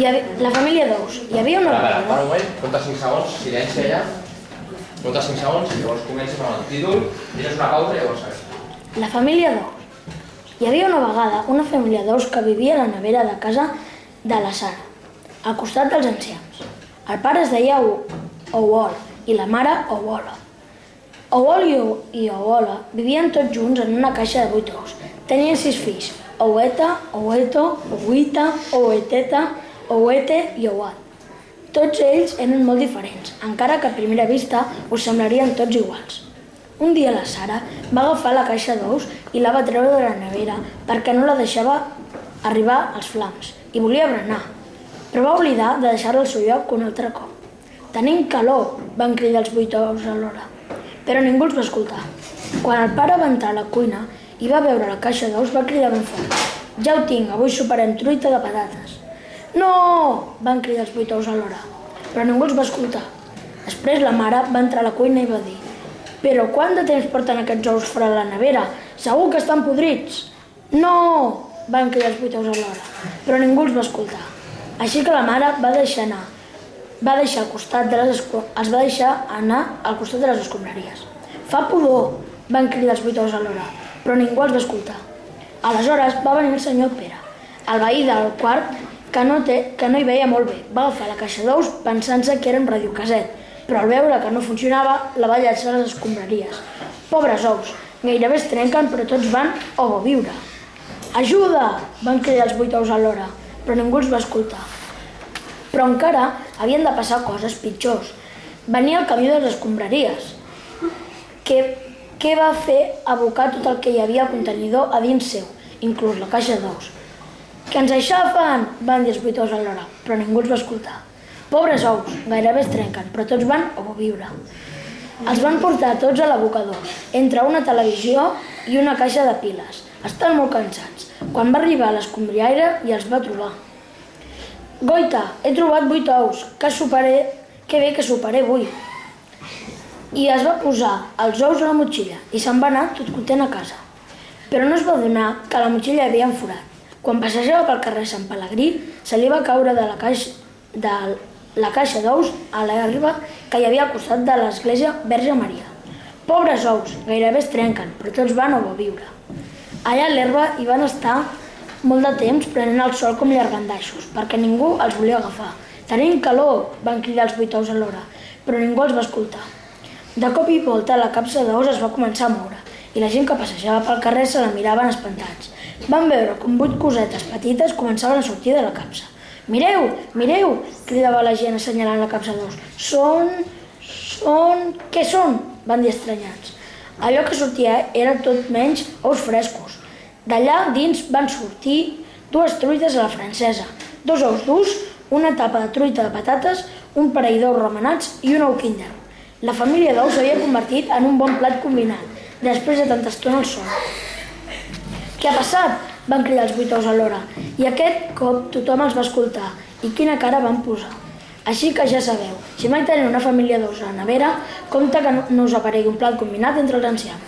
Hi havia, la família d'ous. Hi havia una para vegada... un moment, compta 5 segons, silenci allà. Compta 5 segons i llavors comences amb el títol, tires una pausa i llavors segueix. La família d'ous. Hi havia una vegada una família d'ous que vivia a la nevera de casa de la Sara, al costat dels ancians. El pare es deia O- Ouol i la mare Ouola. Ouol i Ouola vivien tots junts en una caixa de vuit ous. Tenien sis fills, Oueta, Oueto, Ouita, Oueteta, Ouete i Ouat. Tots ells eren molt diferents, encara que a primera vista us semblarien tots iguals. Un dia la Sara va agafar la caixa d'ous i la va treure de la nevera perquè no la deixava arribar als flams i volia berenar, però va oblidar de deixar-la al seu lloc un altre cop. Tenim calor, van cridar els vuit ous alhora, però ningú els va escoltar. Quan el pare va entrar a la cuina i va veure la caixa d'ous va cridar ben fort. Ja ho tinc, avui soparem truita de patates. No! van cridar els vuit ous alhora, però ningú els va escoltar. Després la mare va entrar a la cuina i va dir però quant de temps porten aquests ous fora de la nevera? Segur que estan podrits. No! van cridar els vuit ous alhora, però ningú els va escoltar. Així que la mare va deixar anar, va deixar al costat de les els va deixar anar al costat de les escombraries. Fa pudor, van cridar els vuit ous alhora, però ningú els va escoltar. Aleshores va venir el senyor Pere, el veí del quart, que no, té, que no hi veia molt bé. Va agafar la caixa d'ous pensant-se que era un radiocaset, però al veure que no funcionava, la va llançar a les escombraries. Pobres ous, gairebé es trenquen, però tots van o viure. Ajuda! van cridar els vuit ous alhora, però ningú els va escoltar. Però encara havien de passar coses pitjors. Venia el camió de les escombraries, que, que va fer abocar tot el que hi havia contenidor a dins seu, inclús la caixa d'ous. Que ens aixafen, van dir els vuit ous alhora, però ningú els va escoltar. Pobres ous, gairebé es trenquen, però tots van a viure. Els van portar tots a l'abocador, entre una televisió i una caixa de piles. Estan molt cansats. Quan va arribar a l'escombriaire i els va trobar. Goita, he trobat vuit ous, que soparé, que bé que soparé avui. I es va posar els ous a la motxilla i se'n va anar tot content a casa. Però no es va donar que la motxilla havia enforat. Quan passejava pel carrer Sant Pelegrí, se li va caure de la caixa, de la caixa d'ous a l'herba que hi havia al costat de l'església Verge Maria. Pobres ous, gairebé es trenquen, però tots van a viure. Allà a l'herba hi van estar molt de temps prenent el sol com llargandaixos, perquè ningú els volia agafar. Tenim calor, van cridar els vuit ous alhora, però ningú els va escoltar. De cop i volta la capsa d'ous es va començar a moure i la gent que passejava pel carrer se la miraven espantats. Van veure com vuit cosetes petites començaven a sortir de la capsa. Mireu, mireu, cridava la gent assenyalant la capsa d'ous. Són... són... què són? van dir estranyats. Allò que sortia era tot menys ous frescos. D'allà dins van sortir dues truites a la francesa, dos ous durs, una tapa de truita de patates, un parell d'ous remenats i un ou kinder. La família d'ous s'havia convertit en un bon plat combinat, després de tanta estona al sol. Què ha passat? van cridar els vuit ous alhora. I aquest cop tothom els va escoltar. I quina cara van posar. Així que ja sabeu, si mai teniu una família d'ous a la nevera, compte que no no us aparegui un plat combinat entre els ancians.